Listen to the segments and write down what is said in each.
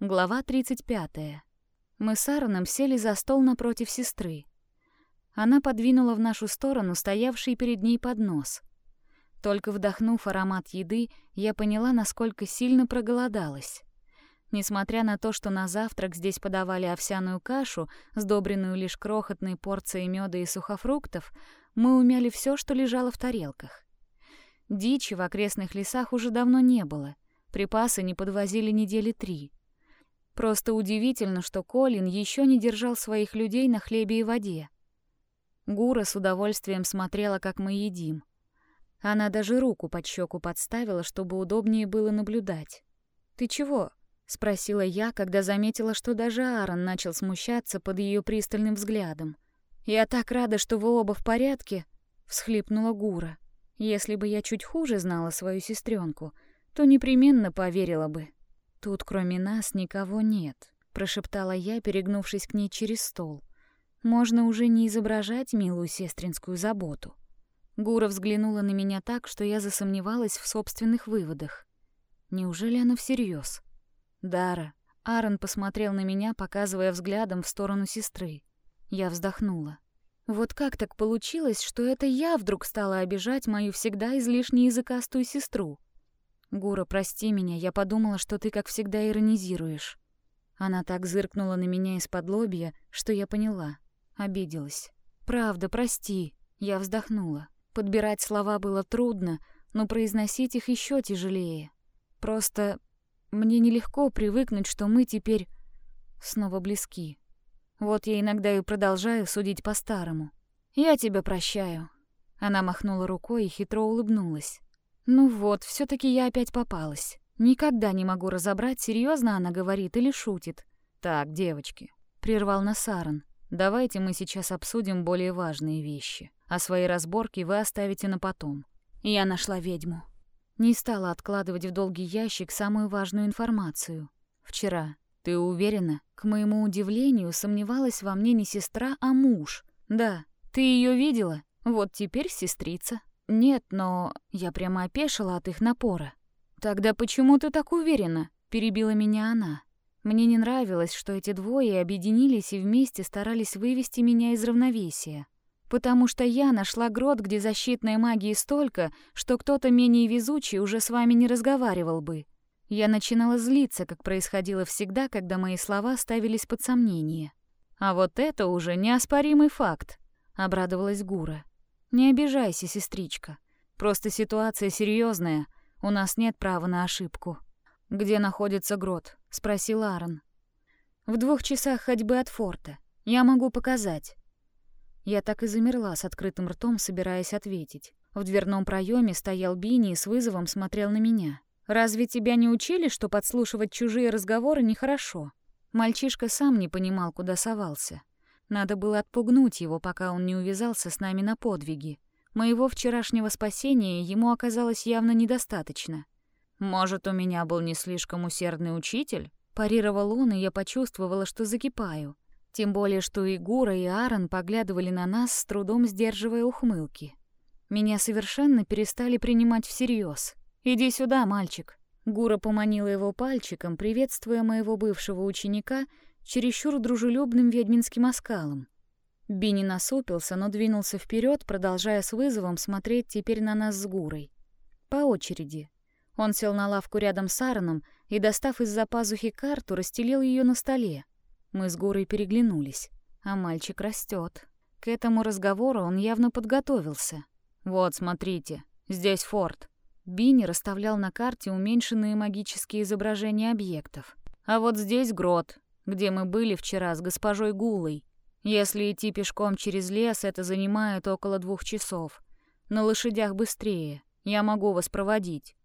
Глава 35. Мы с Аароном сели за стол напротив сестры. Она подвинула в нашу сторону стоявший перед ней поднос. Только вдохнув аромат еды, я поняла, насколько сильно проголодалась. Несмотря на то, что на завтрак здесь подавали овсяную кашу, сдобренную лишь крохотной порцией меда и сухофруктов, мы умяли все, что лежало в тарелках. Дичи в окрестных лесах уже давно не было, припасы не подвозили недели три. Просто удивительно, что Колин еще не держал своих людей на хлебе и воде. Гура с удовольствием смотрела, как мы едим. Она даже руку под щеку подставила, чтобы удобнее было наблюдать. «Ты чего?» — спросила я, когда заметила, что даже Аарон начал смущаться под ее пристальным взглядом. «Я так рада, что вы оба в порядке!» — всхлипнула Гура. «Если бы я чуть хуже знала свою сестренку, то непременно поверила бы». «Тут кроме нас никого нет», — прошептала я, перегнувшись к ней через стол. «Можно уже не изображать милую сестринскую заботу». Гура взглянула на меня так, что я засомневалась в собственных выводах. Неужели она всерьез? Дара. Аарон посмотрел на меня, показывая взглядом в сторону сестры. Я вздохнула. Вот как так получилось, что это я вдруг стала обижать мою всегда излишне языкастую сестру? Гура, прости меня, я подумала, что ты, как всегда, иронизируешь. Она так зыркнула на меня из-под лобья, что я поняла. Обиделась. Правда, прости. Я вздохнула. Подбирать слова было трудно, но произносить их еще тяжелее. Просто мне нелегко привыкнуть, что мы теперь снова близки. Вот я иногда и продолжаю судить по-старому. Я тебя прощаю. Она махнула рукой и хитро улыбнулась. Ну вот, все таки я опять попалась. Никогда не могу разобрать, серьезно она говорит или шутит. Так, девочки, прервал Насаран. Давайте мы сейчас обсудим более важные вещи а свои разборки вы оставите на потом. Я нашла ведьму. Не стала откладывать в долгий ящик самую важную информацию. Вчера. Ты уверена? К моему удивлению, сомневалась во мне не сестра, а муж. Да. Ты ее видела? Вот теперь сестрица. Нет, но я прямо опешила от их напора. Тогда почему ты так уверена? Перебила меня она. Мне не нравилось, что эти двое объединились и вместе старались вывести меня из равновесия потому что я нашла грот, где защитной магии столько, что кто-то менее везучий уже с вами не разговаривал бы. Я начинала злиться, как происходило всегда, когда мои слова ставились под сомнение. А вот это уже неоспоримый факт, обрадовалась Гура. Не обижайся, сестричка. Просто ситуация серьезная, у нас нет права на ошибку. Где находится грот? спросил Аарон. В двух часах ходьбы от форта. Я могу показать. Я так и замерла с открытым ртом, собираясь ответить. В дверном проеме стоял Бини и с вызовом смотрел на меня. «Разве тебя не учили, что подслушивать чужие разговоры нехорошо?» Мальчишка сам не понимал, куда совался. Надо было отпугнуть его, пока он не увязался с нами на подвиги. Моего вчерашнего спасения ему оказалось явно недостаточно. «Может, у меня был не слишком усердный учитель?» Парировал он, и я почувствовала, что закипаю. Тем более, что и Гура, и Аарон поглядывали на нас, с трудом сдерживая ухмылки. Меня совершенно перестали принимать всерьез. «Иди сюда, мальчик». Гура поманила его пальчиком, приветствуя моего бывшего ученика чересчур дружелюбным ведьминским оскалом. Бини насупился, но двинулся вперед, продолжая с вызовом смотреть теперь на нас с Гурой. По очереди. Он сел на лавку рядом с Аароном и, достав из-за пазухи карту, расстелил ее на столе. Мы с Горой переглянулись. А мальчик растет. К этому разговору он явно подготовился. «Вот, смотрите, здесь форт». Бини расставлял на карте уменьшенные магические изображения объектов. «А вот здесь грот, где мы были вчера с госпожой Гулой. Если идти пешком через лес, это занимает около двух часов. На лошадях быстрее. Я могу вас проводить».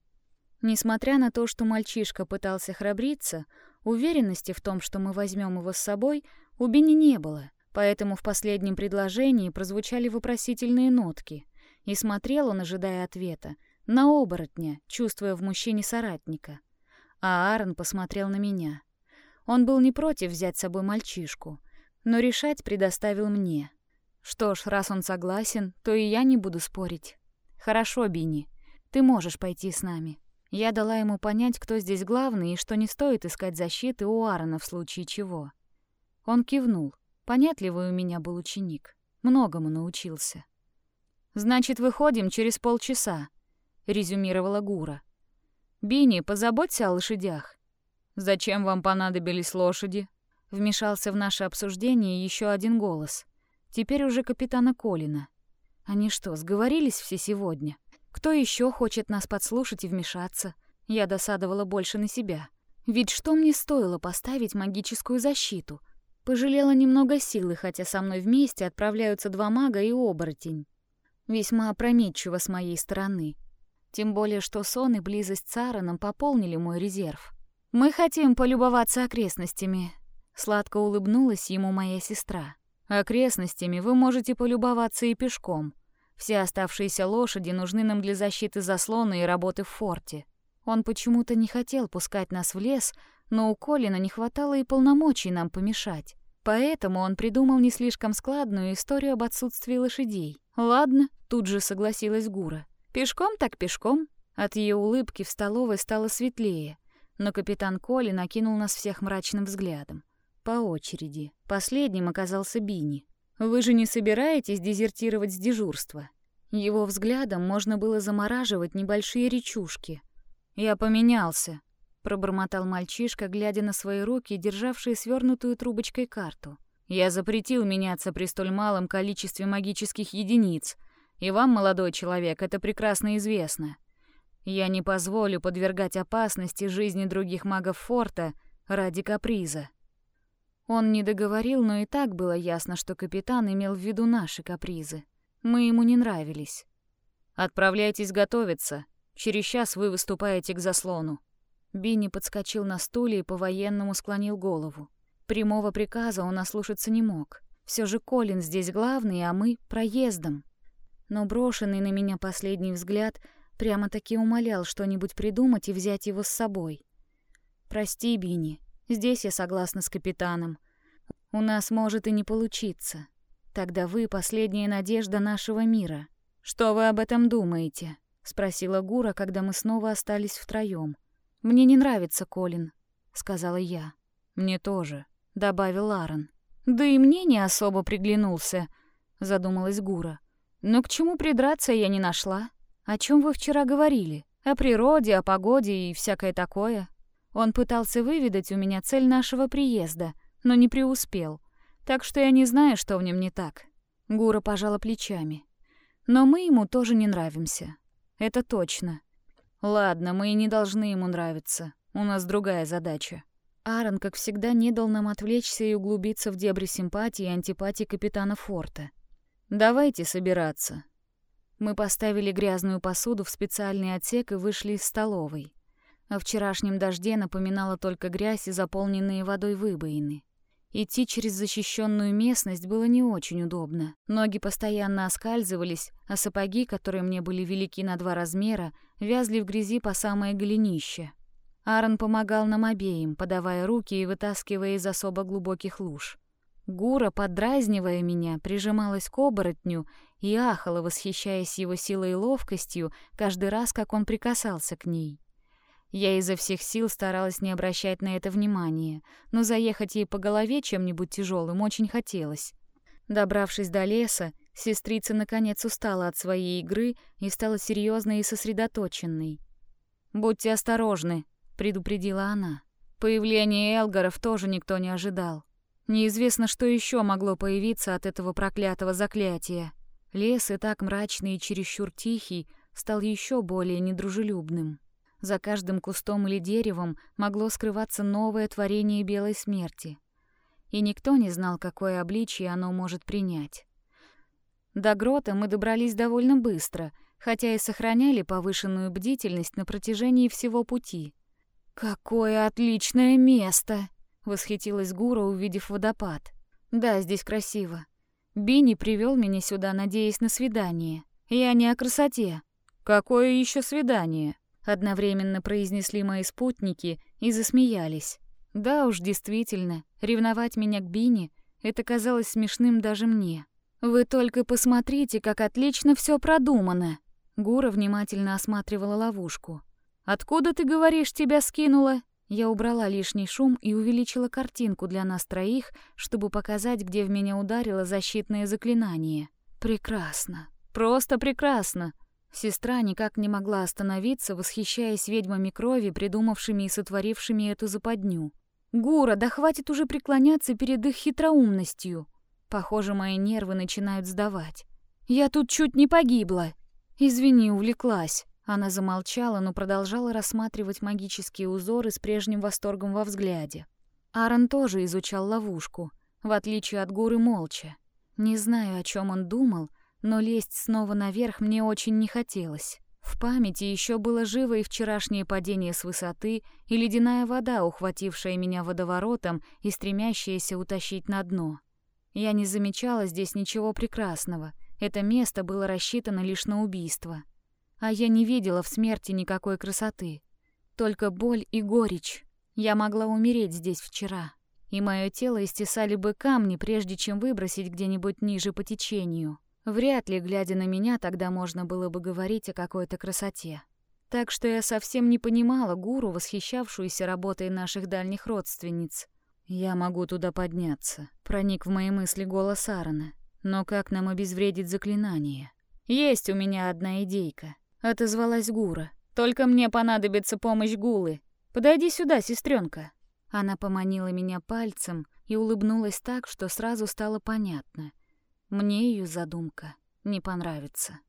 Несмотря на то, что мальчишка пытался храбриться, Уверенности в том, что мы возьмем его с собой, у Бенни не было, поэтому в последнем предложении прозвучали вопросительные нотки, и смотрел он, ожидая ответа, на оборотня, чувствуя в мужчине соратника. А Аарон посмотрел на меня. Он был не против взять с собой мальчишку, но решать предоставил мне. Что ж, раз он согласен, то и я не буду спорить. Хорошо, Бини, ты можешь пойти с нами. Я дала ему понять, кто здесь главный и что не стоит искать защиты у Аарона в случае чего. Он кивнул. Понятливый у меня был ученик. Многому научился. «Значит, выходим через полчаса», — резюмировала Гура. «Бини, позаботься о лошадях». «Зачем вам понадобились лошади?» Вмешался в наше обсуждение еще один голос. Теперь уже капитана Колина. Они что, сговорились все сегодня? Кто еще хочет нас подслушать и вмешаться? Я досадовала больше на себя. Ведь что мне стоило поставить магическую защиту? Пожалела немного силы, хотя со мной вместе отправляются два мага и оборотень. Весьма опрометчиво с моей стороны. Тем более, что сон и близость с Аароном пополнили мой резерв. «Мы хотим полюбоваться окрестностями», — сладко улыбнулась ему моя сестра. «Окрестностями вы можете полюбоваться и пешком. Все оставшиеся лошади нужны нам для защиты заслона и работы в форте. Он почему-то не хотел пускать нас в лес, но у Колина не хватало и полномочий нам помешать. Поэтому он придумал не слишком складную историю об отсутствии лошадей. «Ладно», — тут же согласилась Гура. «Пешком так пешком». От ее улыбки в столовой стало светлее, но капитан Коли накинул нас всех мрачным взглядом. По очереди. Последним оказался Бини. Вы же не собираетесь дезертировать с дежурства? Его взглядом можно было замораживать небольшие речушки. Я поменялся, пробормотал мальчишка, глядя на свои руки, державшие свернутую трубочкой карту. Я запретил меняться при столь малом количестве магических единиц, и вам, молодой человек, это прекрасно известно. Я не позволю подвергать опасности жизни других магов форта ради каприза. Он не договорил, но и так было ясно, что капитан имел в виду наши капризы. Мы ему не нравились. Отправляйтесь готовиться. Через час вы выступаете к заслону. Бинни подскочил на стуле и по-военному склонил голову. Прямого приказа он ослушаться не мог. Все же Колин здесь главный, а мы проездом. Но брошенный на меня последний взгляд прямо-таки умолял что-нибудь придумать и взять его с собой. Прости, Бинни, Здесь я согласна с капитаном. У нас может и не получиться. Тогда вы последняя надежда нашего мира. Что вы об этом думаете? спросила Гура, когда мы снова остались втроем. Мне не нравится Колин, сказала я. Мне тоже, добавил Аарон. Да и мне не особо приглянулся, задумалась Гура. Но к чему придраться я не нашла. О чем вы вчера говорили? О природе, о погоде и всякое такое. Он пытался выведать у меня цель нашего приезда, но не преуспел. Так что я не знаю, что в нем не так. Гура пожала плечами. Но мы ему тоже не нравимся. Это точно. Ладно, мы и не должны ему нравиться. У нас другая задача. Аарон, как всегда, не дал нам отвлечься и углубиться в дебри симпатии и антипатии капитана Форта. Давайте собираться. Мы поставили грязную посуду в специальный отсек и вышли из столовой. О вчерашнем дожде напоминала только грязь и заполненные водой выбоины. Идти через защищенную местность было не очень удобно. Ноги постоянно оскальзывались, а сапоги, которые мне были велики на два размера, вязли в грязи по самое голенище. Аарон помогал нам обеим, подавая руки и вытаскивая из особо глубоких луж. Гура, подразнивая меня, прижималась к оборотню и ахала, восхищаясь его силой и ловкостью каждый раз, как он прикасался к ней. Я изо всех сил старалась не обращать на это внимания, но заехать ей по голове чем-нибудь тяжелым очень хотелось. Добравшись до леса, сестрица наконец устала от своей игры и стала серьезной и сосредоточенной. «Будьте осторожны», — предупредила она. Появление Элгаров тоже никто не ожидал. Неизвестно, что еще могло появиться от этого проклятого заклятия. Лес, и так мрачный и чересчур тихий, стал еще более недружелюбным. За каждым кустом или деревом могло скрываться новое творение белой смерти. И никто не знал, какое обличие оно может принять. До грота мы добрались довольно быстро, хотя и сохраняли повышенную бдительность на протяжении всего пути. «Какое отличное место!» — восхитилась Гура, увидев водопад. «Да, здесь красиво. Бини привел меня сюда, надеясь на свидание. Я не о красоте». «Какое еще свидание?» одновременно произнесли мои спутники и засмеялись. Да уж, действительно, ревновать меня к Бине это казалось смешным даже мне. Вы только посмотрите, как отлично все продумано. Гура внимательно осматривала ловушку. Откуда, ты говоришь, тебя скинула?» Я убрала лишний шум и увеличила картинку для нас троих, чтобы показать, где в меня ударило защитное заклинание. Прекрасно. Просто прекрасно. Сестра никак не могла остановиться, восхищаясь ведьмами крови, придумавшими и сотворившими эту западню. «Гура, да хватит уже преклоняться перед их хитроумностью!» Похоже, мои нервы начинают сдавать. «Я тут чуть не погибла!» «Извини, увлеклась!» Она замолчала, но продолжала рассматривать магические узоры с прежним восторгом во взгляде. Аарон тоже изучал ловушку, в отличие от Гуры молча. Не знаю, о чем он думал, но лезть снова наверх мне очень не хотелось. В памяти еще было живо и вчерашнее падение с высоты, и ледяная вода, ухватившая меня водоворотом и стремящаяся утащить на дно. Я не замечала здесь ничего прекрасного. Это место было рассчитано лишь на убийство. А я не видела в смерти никакой красоты. Только боль и горечь. Я могла умереть здесь вчера, и мое тело истесали бы камни, прежде чем выбросить где-нибудь ниже по течению. Вряд ли, глядя на меня, тогда можно было бы говорить о какой-то красоте. Так что я совсем не понимала гуру, восхищавшуюся работой наших дальних родственниц. «Я могу туда подняться», — проник в мои мысли голос Аарона. «Но как нам обезвредить заклинание?» «Есть у меня одна идейка», — отозвалась Гура. «Только мне понадобится помощь Гулы. Подойди сюда, сестренка. Она поманила меня пальцем и улыбнулась так, что сразу стало понятно — мне ее задумка не понравится.